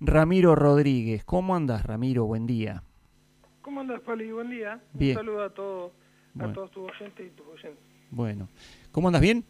Ramiro Rodríguez. ¿Cómo andás, Ramiro? Buen día. ¿Cómo andas, Pali? Buen día. Bien. Un saludo a, todos a todos tus oyentes y tus oyentes. Bueno. ¿Cómo andas bien?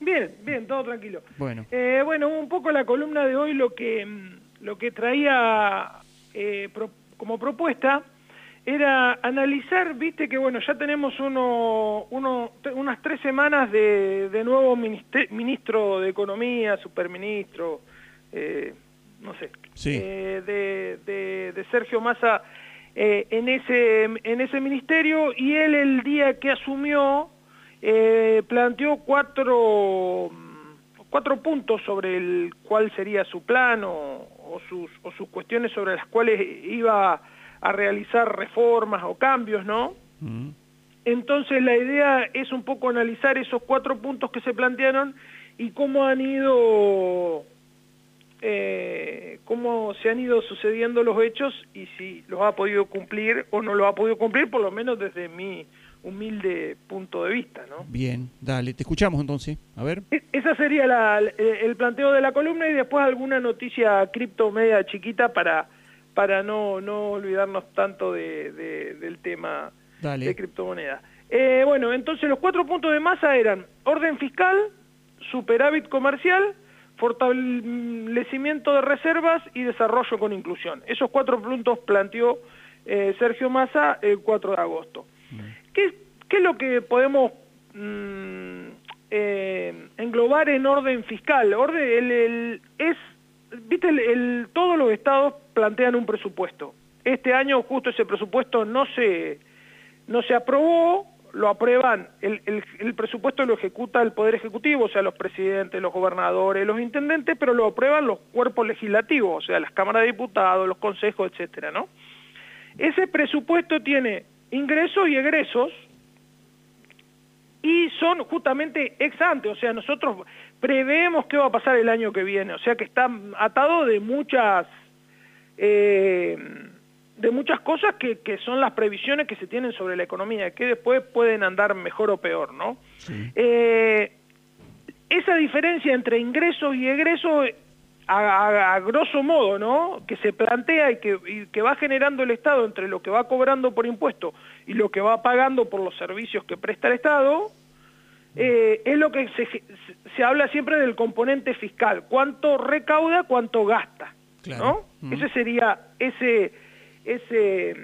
Bien, bien, todo tranquilo. Bueno. Eh, bueno, un poco la columna de hoy lo que, mm, lo que traía eh, pro- como propuesta era analizar, viste que bueno, ya tenemos uno, uno, te- unas tres semanas de, de nuevo ministro de Economía, superministro, eh, no sé, Sí. eh, de, de- de Sergio Massa eh, en, ese, en ese ministerio y él el día que asumió eh, planteó cuatro, cuatro puntos sobre el cuál sería su plan o, o sus, o sus cuestiones sobre las cuales iba a realizar reformas o cambios, ¿no? Mm. Entonces la idea es un poco analizar esos cuatro puntos que se plantearon y cómo han ido, eh, cómo se han ido sucediendo los hechos y si los ha podido cumplir o no los ha podido cumplir, por lo menos desde mi humilde punto de vista, ¿no? Bien, dale, te escuchamos entonces. A ver. E- Esa sería la- el el planteo de la columna y después alguna noticia cripto media chiquita para, para no, no olvidarnos tanto de- de- del tema Dale. de criptomonedas. Eh, bueno, entonces los cuatro puntos de masa eran orden fiscal, superávit comercial, fortalecimiento de reservas y desarrollo con inclusión. Esos cuatro puntos planteó eh, Sergio Massa el 4 de agosto. ¿Qué, qué es lo que podemos mm, eh, englobar en orden fiscal? Orden, el, el- es, viste, el, el- todos los estados plantean un presupuesto. Este año justo ese presupuesto no se, no se aprobó, lo aprueban, el, el- presupuesto lo ejecuta el Poder Ejecutivo, o sea, los presidentes, los gobernadores, los intendentes, pero lo aprueban los cuerpos legislativos, o sea, las cámaras de diputados, los consejos, etcétera, ¿no? Ese presupuesto tiene ingresos y egresos y son justamente ex ante, o sea, nosotros preveemos qué va a pasar el año que viene, o sea que está atado de muchas eh, de muchas cosas que, que son las previsiones que se tienen sobre la economía, que después pueden andar mejor o peor, ¿no? Sí. Eh, esa diferencia entre ingresos y egresos, a, a- a grosso modo, ¿no? Que se plantea y que, y que va generando el Estado entre lo que va cobrando por impuesto y lo que va pagando por los servicios que presta el Estado, eh, es lo que se, se- se habla siempre del componente fiscal. ¿Cuánto recauda, cuánto gasta? Claro. ¿no? Mm. Ese sería ese, ese,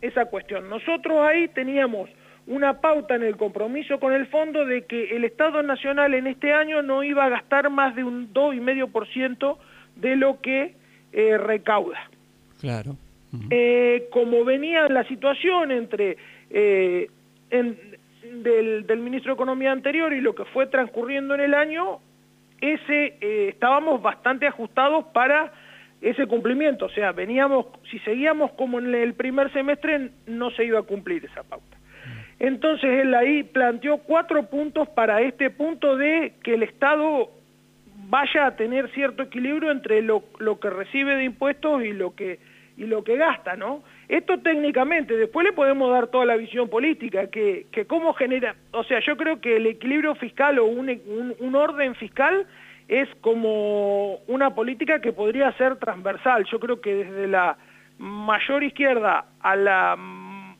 esa cuestión. Nosotros ahí teníamos una pauta en el compromiso con el fondo de que el Estado Nacional en este año no iba a gastar más de un 2,5% de lo que eh, recauda. Claro. Eh, como venía la situación entre eh, en- del, del ministro de Economía anterior y lo que fue transcurriendo en el año, ese estábamos bastante ajustados para ese cumplimiento. O sea, veníamos, si seguíamos como en el primer semestre, no se iba a cumplir esa pauta. Entonces él ahí planteó cuatro puntos para este punto de que el Estado vaya a tener cierto equilibrio entre lo, que recibe de impuestos y lo que y lo que gasta, ¿no? Esto técnicamente, después le podemos dar toda la visión política, que, que cómo genera, o sea, yo creo que el equilibrio fiscal o un, un, un orden fiscal es como una política que podría ser transversal. Yo creo que desde la mayor izquierda a la,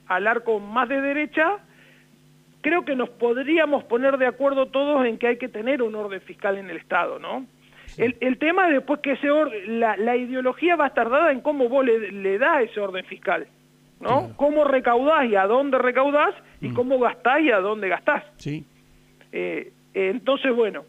al arco más de derecha, creo que nos podríamos poner de acuerdo todos en que hay que tener un orden fiscal en el Estado, ¿no? El, el tema es después que ese orden, la, la ideología va a estar dada en cómo vos le, le das ese orden fiscal, ¿no? Claro. Cómo recaudás y a dónde recaudás y Mm. cómo gastás y a dónde gastás. Sí. Eh, entonces, bueno,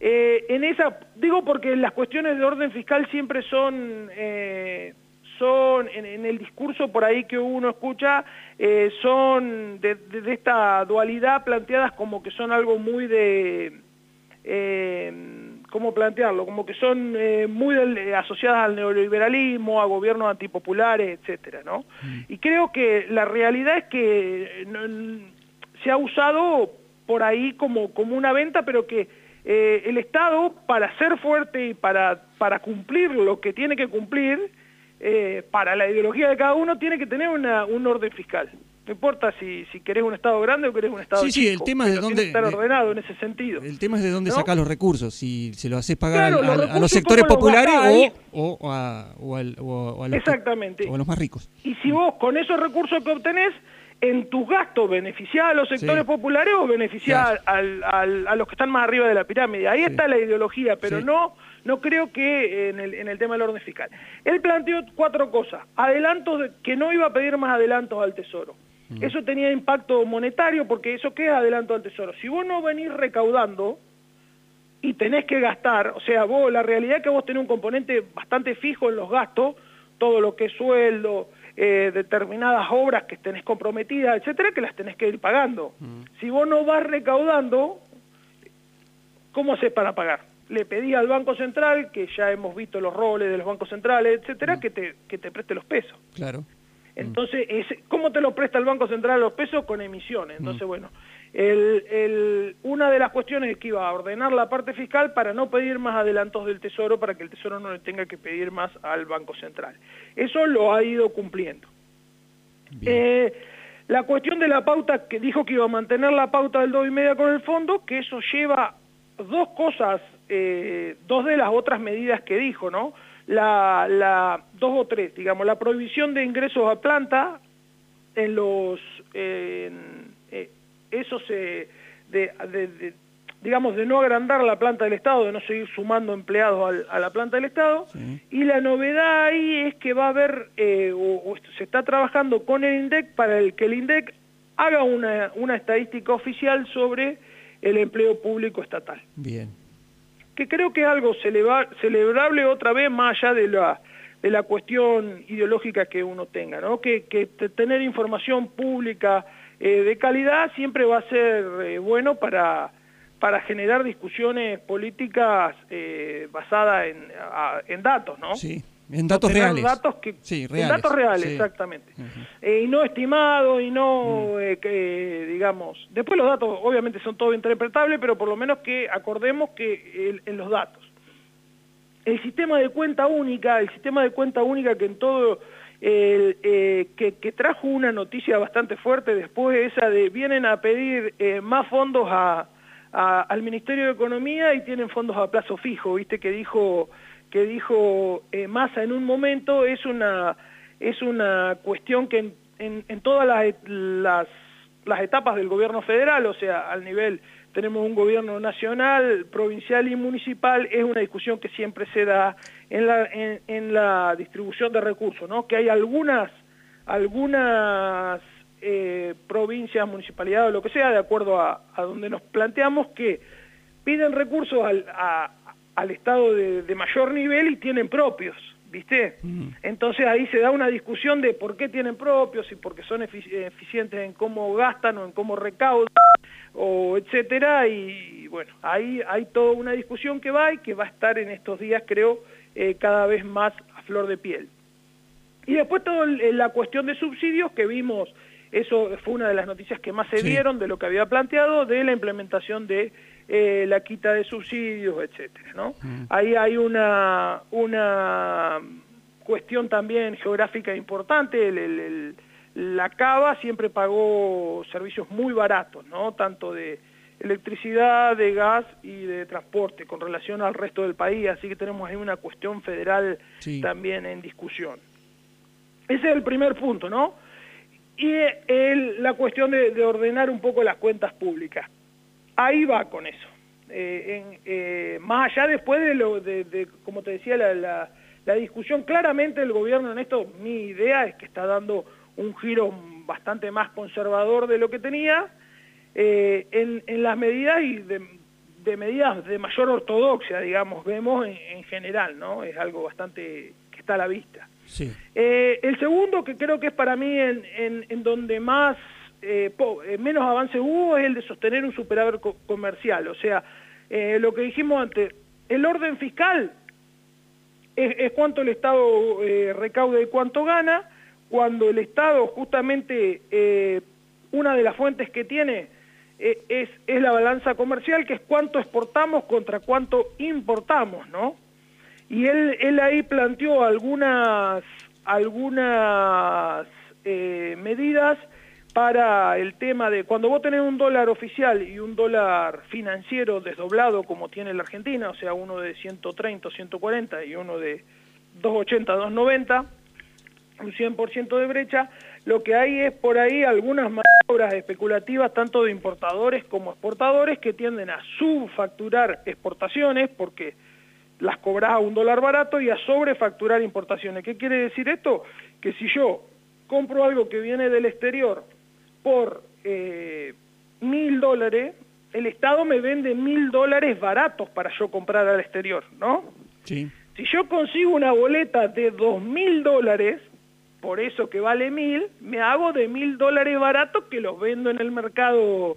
eh, en esa, digo porque las cuestiones de orden fiscal siempre son, eh, son en, en el discurso por ahí que uno escucha, eh, son de, de- de esta dualidad planteadas como que son algo muy de, eh, ¿cómo plantearlo? Como que son eh, muy del- eh, asociadas al neoliberalismo, a gobiernos antipopulares, etcétera, ¿no? Y creo que la realidad es que no- se ha usado por ahí como, como una venta, pero que eh, el Estado, para ser fuerte y para, para cumplir lo que tiene que cumplir, eh, para la ideología de cada uno, tiene que tener una, un orden fiscal. No importa si, si querés un Estado grande o querés un Estado sí, chico. Sí, el tema es de dónde... estar ordenado en ese sentido. El tema es de dónde sacás los recursos, si se lo haces pagar Claro, al- los al- a, los sectores ¿cómo los populares o, o, a, o al- o a- los, Exactamente. o a los más ricos. Y si vos con esos recursos que obtenés, en tus gastos beneficiás a los sectores Sí. populares o al- al- a los que están más arriba de la pirámide. Ahí Sí. está la ideología, pero Sí. no no creo que en el, en el tema del orden fiscal. Él planteó cuatro cosas. Adelantos, de- que no iba a pedir más adelantos al Tesoro. Eso tenía impacto monetario porque eso qué es adelanto al Tesoro. Si vos no venís recaudando, y tenés que gastar, o sea, vos la realidad es que vos tenés un componente bastante fijo en los gastos, todo lo que es sueldo, eh, determinadas obras que tenés comprometidas, etcétera, que las tenés que ir pagando. Si vos no vas recaudando, ¿cómo haces para pagar? Le pedí al Banco Central, que ya hemos visto los roles de los bancos centrales, etcétera, que te, que te preste los pesos. Claro. Entonces, ese- ¿cómo te lo presta el Banco Central los pesos? Con emisiones. Entonces, bueno, el, el- una de las cuestiones es que iba a ordenar la parte fiscal para no pedir más adelantos del Tesoro, para que el Tesoro no le tenga que pedir más al Banco Central. Eso lo ha ido cumpliendo. Eh, la cuestión de la pauta, que dijo que iba a mantener la pauta del 2,5 y media con el fondo, que eso lleva dos cosas, eh, dos de las otras medidas que dijo, ¿no? La, la, dos o tres, digamos, la prohibición de ingresos a planta en los, en, eh, eso se, de, de- de- digamos, de no agrandar la planta del Estado, de no seguir sumando empleados al- a la planta del Estado, Sí. y la novedad ahí es que va a haber, eh, o, o se está trabajando con el INDEC para el que el INDEC haga una, una estadística oficial sobre el empleo público estatal Bien. que creo que es algo celebra- celebrable otra vez más allá de la de la cuestión ideológica que uno tenga, ¿no? Que, que te- tener información pública eh, de calidad siempre va a ser eh, bueno para para generar discusiones políticas eh, basadas en, a- en datos, ¿no? Sí. En datos reales. datos que, Sí, en datos reales, Sí. exactamente. Eh, y no estimados y no, Mm. eh, que, digamos, después los datos obviamente son todo interpretables, pero por lo menos que acordemos que el- en los datos. El sistema de cuenta única, el sistema de cuenta única que en todo, el, eh, que, que trajo una noticia bastante fuerte después, esa de vienen a pedir eh, más fondos a, a- al Ministerio de Economía y tienen fondos a plazo fijo, viste que dijo que dijo eh, Massa en un momento. Es una es una cuestión que en, en- en todas las, las las etapas del gobierno federal, o sea, al nivel tenemos un gobierno nacional, provincial y municipal, es una discusión que siempre se da en la, en, en la distribución de recursos, ¿no? Que hay algunas, algunas eh, provincias, municipalidades o lo que sea, de acuerdo a, a donde nos planteamos, que piden recursos al, a- al Estado de, de mayor nivel y tienen propios, ¿viste? Mm. Entonces ahí se da una discusión de por qué tienen propios y porque son efici- eficientes en cómo gastan o en cómo recaudan o etcétera y bueno, ahí hay toda una discusión que va y que va a estar en estos días creo eh, cada vez más a flor de piel. Y después toda la cuestión de subsidios que vimos, eso fue una de las noticias que más se Sí. dieron de lo que había planteado, de la implementación de eh, la quita de subsidios, etcétera, ¿no? Mm. Ahí hay una, una cuestión también geográfica importante, el, el- el- la Cava siempre pagó servicios muy baratos, ¿no? Tanto de electricidad, de gas y de transporte con relación al resto del país, así que tenemos ahí una cuestión federal Sí. también en discusión. Ese es el primer punto, ¿no? Y el- la cuestión de, de ordenar un poco las cuentas públicas. Ahí va con eso. Eh, en- eh, más allá después de lo de, de, como te decía, la, la- la discusión, claramente el gobierno en esto, mi idea es que está dando un giro bastante más conservador de lo que tenía eh, en, en las medidas y de, de medidas de mayor ortodoxia, digamos, vemos en, en general, ¿no? Es algo bastante que está a la vista. Sí. Eh, el segundo, que creo que es para mí en, en- donde más eh, po- eh, menos avance hubo, es el de sostener un superávit co- comercial. O sea, lo que dijimos antes, el orden fiscal es, es cuánto el Estado eh, recauda y cuánto gana, cuando el Estado justamente eh, una de las fuentes que tiene eh, es, es la balanza comercial, que es cuánto exportamos contra cuánto importamos, ¿no? Y él, él ahí planteó algunas, algunas eh, medidas para el tema de cuando vos tenés un dólar oficial y un dólar financiero desdoblado como tiene la Argentina, o sea, uno de 130 140 y uno de 280, 290, un 100% de brecha, lo que hay es por ahí algunas maniobras especulativas tanto de importadores como exportadores que tienden a subfacturar exportaciones porque las cobras a un dólar barato y a sobrefacturar importaciones. ¿Qué quiere decir esto? Que si yo compro algo que viene del exterior por eh, mil dólares, el Estado me vende mil dólares baratos para yo comprar al exterior, ¿no? Sí. Si yo consigo una boleta de dos mil dólares, por eso que vale mil, me hago de mil dólares baratos que los vendo en el mercado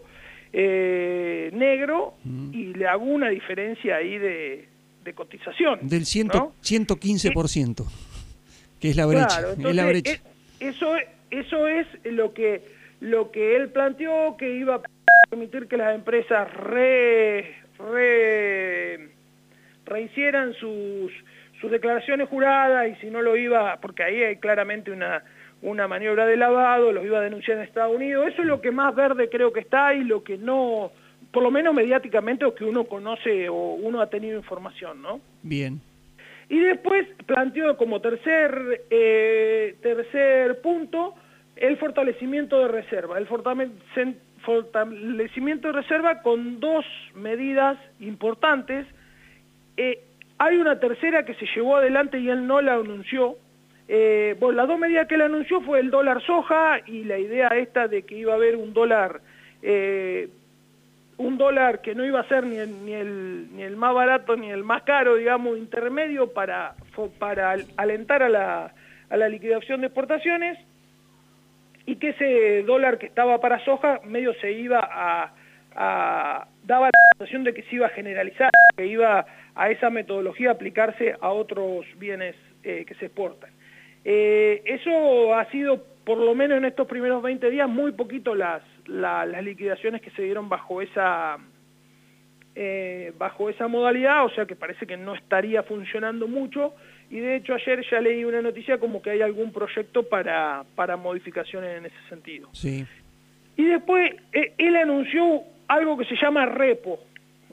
eh, negro Mm. y le hago una diferencia ahí de, de cotización. Del ciento, ¿no? 115%, que es la brecha. Claro, es la entonces, brecha. eh, eso, eso es lo que, lo que él planteó, que iba a permitir que las empresas re, re, rehicieran sus, sus declaraciones juradas y si no lo iba, porque ahí hay claramente una, una maniobra de lavado, los iba a denunciar en Estados Unidos. Eso es lo que más verde creo que está y lo que no, por lo menos mediáticamente, o que uno conoce o uno ha tenido información, ¿no? Bien. Y después planteó como tercer, eh, tercer punto el fortalecimiento de reserva. El fortalecimiento de reserva con dos medidas importantes. Eh, hay una tercera que se llevó adelante y él no la anunció. Eh, bueno, las dos medidas que él anunció fue el dólar soja y la idea esta de que iba a haber un dólar eh, un dólar que no iba a ser ni el, ni el, ni el más barato ni el más caro, digamos, intermedio para, para al- alentar a la, a la liquidación de exportaciones y que ese dólar que estaba para soja medio se iba a- daba la sensación de que se iba a generalizar, que iba a esa metodología aplicarse a otros bienes eh, que se exportan. Eh, eso ha sido, por lo menos en estos primeros 20 días, muy poquito las, la- las liquidaciones que se dieron bajo esa, eh, bajo esa modalidad, o sea que parece que no estaría funcionando mucho. Y de hecho ayer ya leí una noticia como que hay algún proyecto para, para modificaciones en ese sentido. Sí. Y después eh, él anunció algo que se llama repo,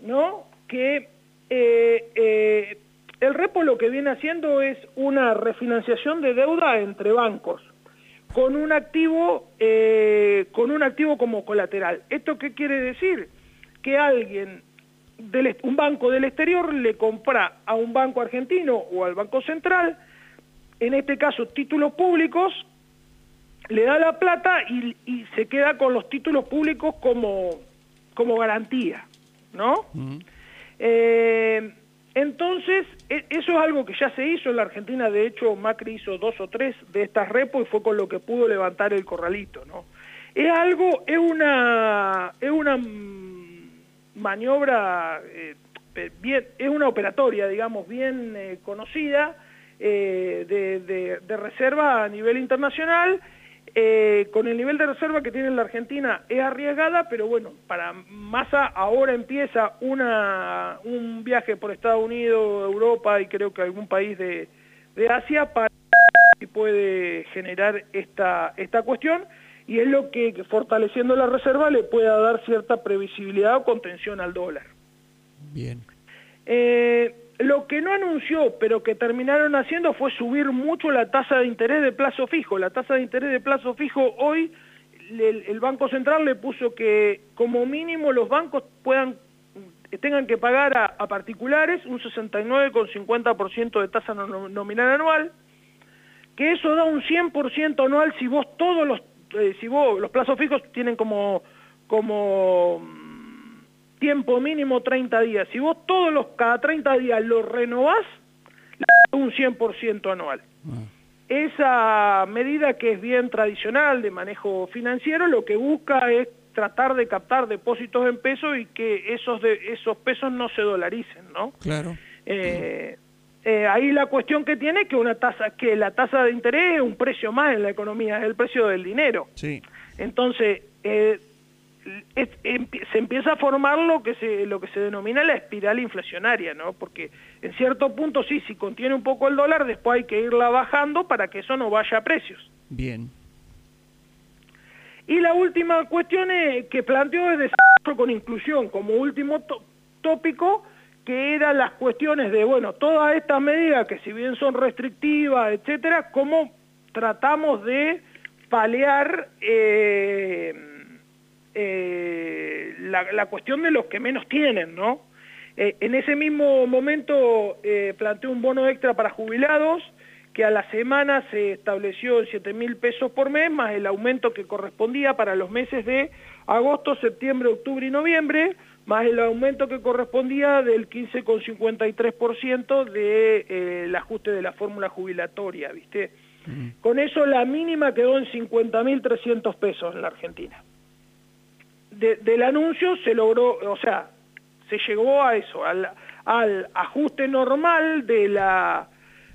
¿no? Que eh, eh, el repo lo que viene haciendo es una refinanciación de deuda entre bancos con un activo eh, con un activo como colateral. ¿Esto qué quiere decir? Que alguien del, un banco del exterior le compra a un banco argentino o al Banco Central, en este caso títulos públicos, le da la plata y, se queda con los títulos públicos como, como garantía, ¿no? Eh, entonces, e- eso es algo que ya se hizo en la Argentina, de hecho Macri hizo dos o tres de estas repos y fue con lo que pudo levantar el corralito, ¿no? Es algo, es una, es una maniobra, eh, pe- bien, es una operatoria, digamos, bien eh, conocida eh, de reserva a nivel internacional, eh, con el nivel de reserva que tiene la Argentina es arriesgada, pero bueno, para Massa ahora empieza una, un viaje por Estados Unidos, Europa y creo que algún país de, de Asia para si puede generar esta, esta cuestión y es lo que que fortaleciendo la reserva le pueda dar cierta previsibilidad o contención al dólar. Bien. Eh, lo que no anunció, pero que terminaron haciendo fue subir mucho la tasa de interés de plazo fijo. La tasa de interés de plazo fijo hoy, el, Banco Central le puso que como mínimo los bancos puedan tengan que pagar a, particulares un 69,50% de tasa no- nominal anual, que eso da un 100% anual si vos todos los, eh, si vos, los plazos fijos tienen como, como tiempo mínimo 30 días, si vos todos los, cada 30 días lo renovás, un 100% anual. Ah, Esa medida que es bien tradicional de manejo financiero lo que busca es tratar de captar depósitos en pesos y que esos, de, esos pesos no se dolaricen, ¿no? claro. Eh, eh, ahí la cuestión que tiene es que una tasa, que la tasa de interés es un precio más en la economía, es el precio del dinero. Sí. Entonces, eh, es- se empieza a formar lo que se lo que se denomina la espiral inflacionaria, ¿no? Porque en cierto punto sí, si contiene un poco el dólar, después hay que irla bajando para que eso no vaya a precios. Bien. Y la última cuestión que planteó es desarrollo con inclusión como último tópico, que eran las cuestiones de, bueno, todas estas medidas que si bien son restrictivas, etcétera, cómo tratamos de paliar eh, eh, la, cuestión de los que menos tienen, ¿no? Eh, en ese mismo momento planteó un bono extra para jubilados, que a la semana se estableció en 7 mil pesos por mes, más el aumento que correspondía para los meses de agosto, septiembre, octubre y noviembre, más el aumento que correspondía del 15,53% del de, ajuste de la fórmula jubilatoria, ¿viste? Con eso la mínima quedó en 50.300 pesos en la Argentina. Del anuncio se logró, o sea, se llegó a eso, al, ajuste normal de la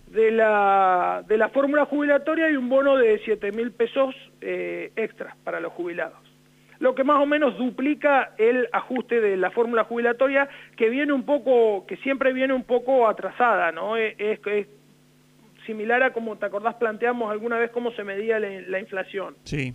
de la, de la fórmula jubilatoria y un bono de 7.000 pesos eh, extras para los jubilados. Lo que más o menos duplica el ajuste de la fórmula jubilatoria que viene un poco, que siempre viene un poco atrasada, ¿no? es, es similar a como te acordás planteamos alguna vez cómo se medía la, inflación. Sí.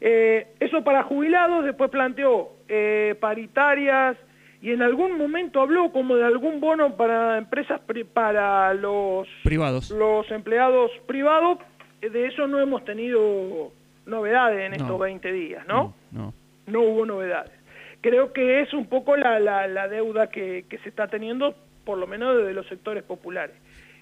Eh, eso para jubilados, después planteó eh, paritarias y en algún momento habló como de algún bono para empresas, para los, privados. los empleados privados. De eso no hemos tenido novedades en estos 20 días, ¿no? ¿no? No, hubo novedades. Creo que es un poco la, la, deuda que, que se está teniendo, por lo menos desde los sectores populares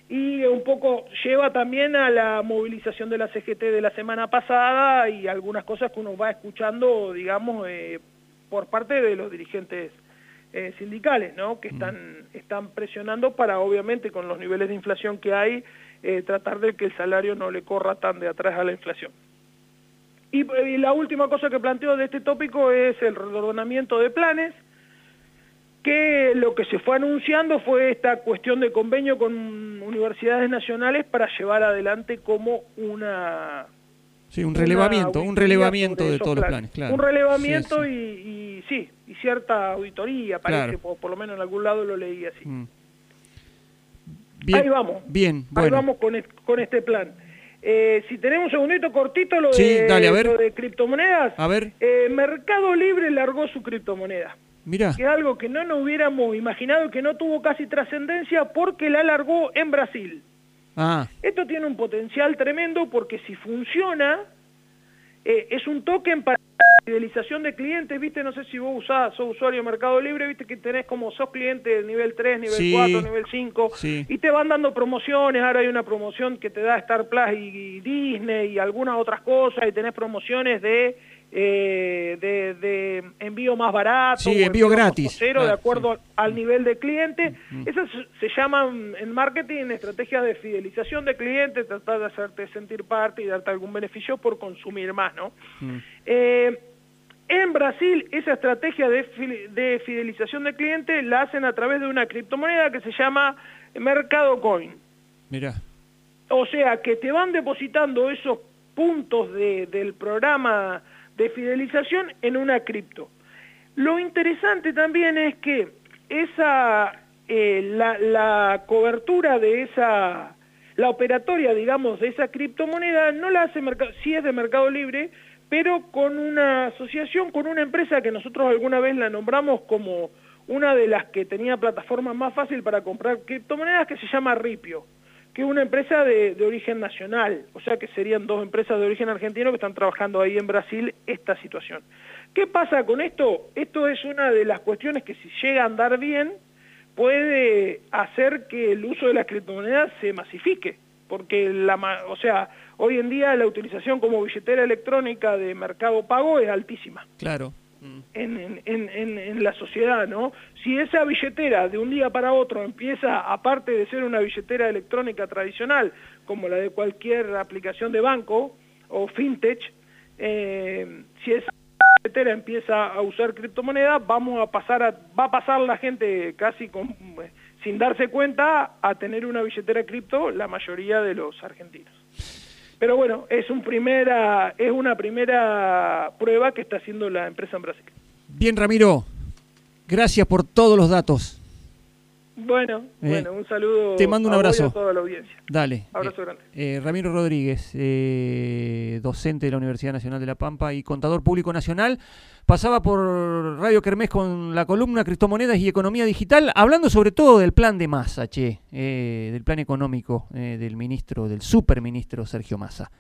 y un poco lleva también a la movilización de la CGT de la semana pasada y algunas cosas que uno va escuchando, digamos, eh, por parte de los dirigentes eh, sindicales, ¿no? Que están, están presionando para, obviamente, con los niveles de inflación que hay, eh, tratar de que el salario no le corra tan de atrás a la inflación. Y, y la última cosa que planteo de este tópico es el reordenamiento de planes, lo que se fue anunciando fue esta cuestión de convenio con universidades nacionales para llevar adelante como una... Sí, un relevamiento, un relevamiento de todos los planes, claro. Un relevamiento Y, sí, y cierta auditoría, parece, por, lo menos en algún lado lo leí así. Mm. Ahí vamos. Bien, Ahí vamos con, con este plan. Eh, si tenemos un segundito cortito lo, de, lo de criptomonedas. A ver. Eh, Mercado Libre largó su criptomoneda. Mira. Que es algo que no nos hubiéramos imaginado que no tuvo casi trascendencia porque la largó en Brasil. Ah. Esto tiene un potencial tremendo porque si funciona, eh, es un token para fidelización de clientes, viste, no sé si vos usás, sos usuario de Mercado Libre, viste que tenés como sos cliente nivel 3, nivel 4, nivel 5, y te van dando promociones, ahora hay una promoción que te da Star Plus y Disney y algunas otras cosas, y tenés promociones de eh, de, envío más barato, sí, envío, gratis, cero, de acuerdo al nivel de cliente. Esas se llaman en marketing estrategias de fidelización de clientes, tratar de hacerte sentir parte y darte algún beneficio por consumir más, ¿no? Eh, en Brasil, esa estrategia de, de fidelización de clientes la hacen a través de una criptomoneda que se llama Mercado Coin. Mira. O sea, que te van depositando esos puntos de, del programa de fidelización en una cripto. Lo interesante también es que esa, eh, la, cobertura de esa, la operatoria, digamos, de esa criptomoneda no la hace Mercado, sí es de Mercado Libre, pero con una asociación, con una empresa que nosotros alguna vez la nombramos como una de las que tenía plataforma más fácil para comprar criptomonedas que se llama Ripio que una empresa de, origen nacional, o sea que serían dos empresas de origen argentino que están trabajando ahí en Brasil esta situación. ¿Qué pasa con esto? Esto es una de las cuestiones que si llega a andar bien puede hacer que el uso de las criptomonedas se masifique, porque la, o sea, hoy en día la utilización como billetera electrónica de mercado pago es altísima. Claro en, en, en, la sociedad, ¿no? Si esa billetera de un día para otro empieza, aparte de ser una billetera electrónica tradicional, como la de cualquier aplicación de banco o fintech, eh, si esa billetera empieza a usar criptomonedas, vamos a pasar a, va a pasar la gente casi con, sin darse cuenta a tener una billetera cripto la mayoría de los argentinos. Pero bueno, es, un primera, es una primera prueba que está haciendo la empresa en Brasil. Bien, Ramiro, gracias por todos los datos. Bueno, Eh, bueno, un saludo. te mando un abrazo. a toda la audiencia. Dale. Abrazo Eh, grande. eh, Ramiro Rodríguez, eh, docente de la Universidad Nacional de La Pampa y contador público nacional, pasaba por Radio Kermés con la columna Criptomonedas y Economía Digital, hablando sobre todo del plan de Massa, che, eh, del plan económico del ministro, del superministro Sergio Massa.